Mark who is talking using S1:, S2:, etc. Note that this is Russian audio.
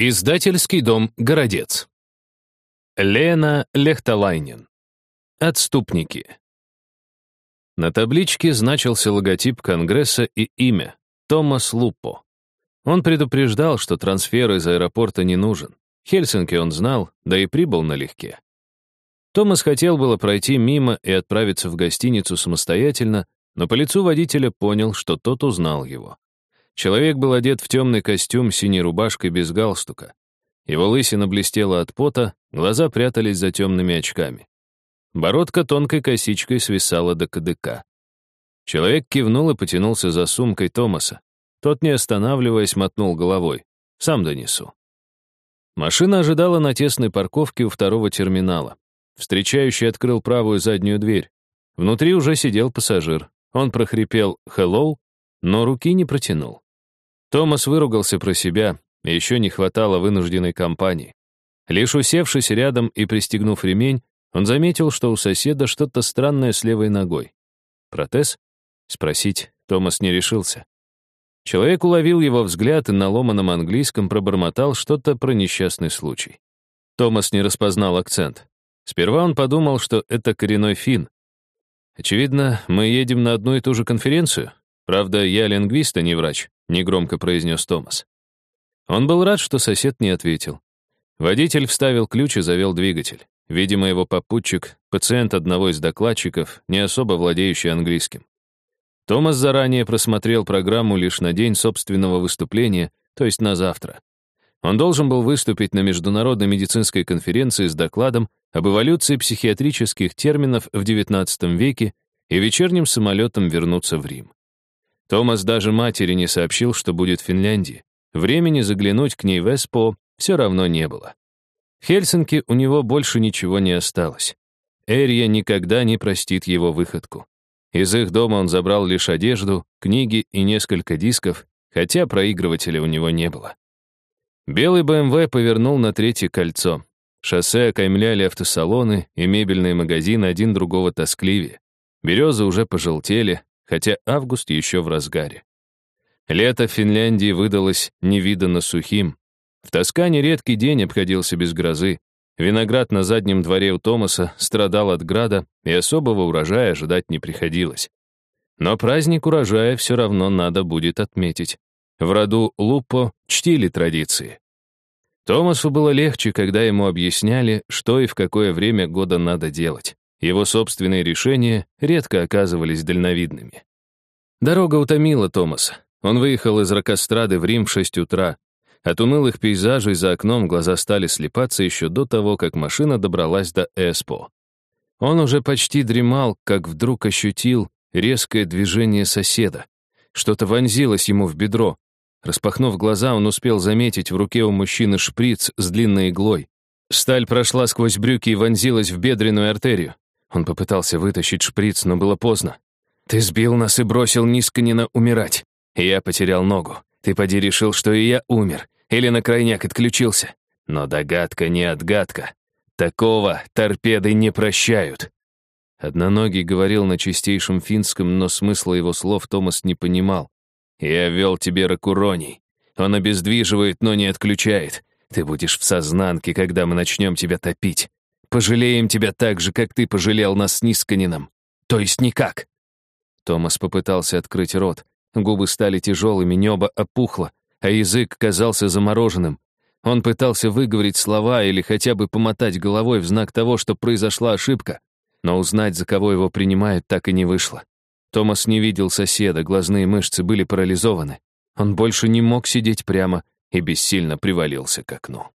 S1: Издательский дом «Городец». Лена Лехталайнен. Отступники. На табличке значился логотип Конгресса и имя — Томас Лупо. Он предупреждал, что трансфер из аэропорта не нужен. Хельсинки он знал, да и прибыл налегке. Томас хотел было пройти мимо и отправиться в гостиницу самостоятельно, но по лицу водителя понял, что тот узнал его. Человек был одет в темный костюм, синей рубашкой без галстука. Его лысина блестела от пота, глаза прятались за темными очками. Бородка тонкой косичкой свисала до кадыка. Человек кивнул и потянулся за сумкой Томаса. Тот, не останавливаясь, мотнул головой. «Сам донесу». Машина ожидала на тесной парковке у второго терминала. Встречающий открыл правую заднюю дверь. Внутри уже сидел пассажир. Он прохрипел «Hello», но руки не протянул. Томас выругался про себя, еще не хватало вынужденной компании. Лишь усевшись рядом и пристегнув ремень, он заметил, что у соседа что-то странное с левой ногой. «Протез?» Спросить Томас не решился. Человек уловил его взгляд и на ломаном английском пробормотал что-то про несчастный случай. Томас не распознал акцент. Сперва он подумал, что это коренной фин. Очевидно, мы едем на одну и ту же конференцию. Правда, я лингвист, а не врач негромко произнес Томас. Он был рад, что сосед не ответил. Водитель вставил ключ и завел двигатель. Видимо, его попутчик, пациент одного из докладчиков, не особо владеющий английским. Томас заранее просмотрел программу лишь на день собственного выступления, то есть на завтра. Он должен был выступить на международной медицинской конференции с докладом об эволюции психиатрических терминов в XIX веке и вечерним самолетом вернуться в Рим. Томас даже матери не сообщил, что будет в Финляндии. Времени заглянуть к ней в Эспо все равно не было. В Хельсинки у него больше ничего не осталось. Эрия никогда не простит его выходку. Из их дома он забрал лишь одежду, книги и несколько дисков, хотя проигрывателя у него не было. Белый БМВ повернул на третье кольцо. Шоссе окаймляли автосалоны и мебельные магазины один другого тоскливее. Березы уже пожелтели, хотя август еще в разгаре. Лето в Финляндии выдалось невиданно сухим. В Тоскане редкий день обходился без грозы. Виноград на заднем дворе у Томаса страдал от града, и особого урожая ожидать не приходилось. Но праздник урожая все равно надо будет отметить. В роду Лупо чтили традиции. Томасу было легче, когда ему объясняли, что и в какое время года надо делать. Его собственные решения редко оказывались дальновидными. Дорога утомила Томаса. Он выехал из Рокострады в Рим в 6 утра. От унылых пейзажей за окном глаза стали слепаться еще до того, как машина добралась до Эспо. Он уже почти дремал, как вдруг ощутил резкое движение соседа. Что-то вонзилось ему в бедро. Распахнув глаза, он успел заметить в руке у мужчины шприц с длинной иглой. Сталь прошла сквозь брюки и вонзилась в бедренную артерию. Он попытался вытащить шприц, но было поздно. «Ты сбил нас и бросил Нисканина умирать. Я потерял ногу. Ты поди решил, что и я умер. Или на крайняк отключился. Но догадка не отгадка. Такого торпеды не прощают». Одноногий говорил на чистейшем финском, но смысла его слов Томас не понимал. «Я вел тебе ракуроний. Он обездвиживает, но не отключает. Ты будешь в сознанке, когда мы начнем тебя топить. Пожалеем тебя так же, как ты пожалел нас с Нисканином. То есть никак». Томас попытался открыть рот. Губы стали тяжелыми, небо опухло, а язык казался замороженным. Он пытался выговорить слова или хотя бы помотать головой в знак того, что произошла ошибка, но узнать, за кого его принимают, так и не вышло. Томас не видел соседа, глазные мышцы были парализованы. Он больше не мог сидеть прямо и бессильно привалился к окну.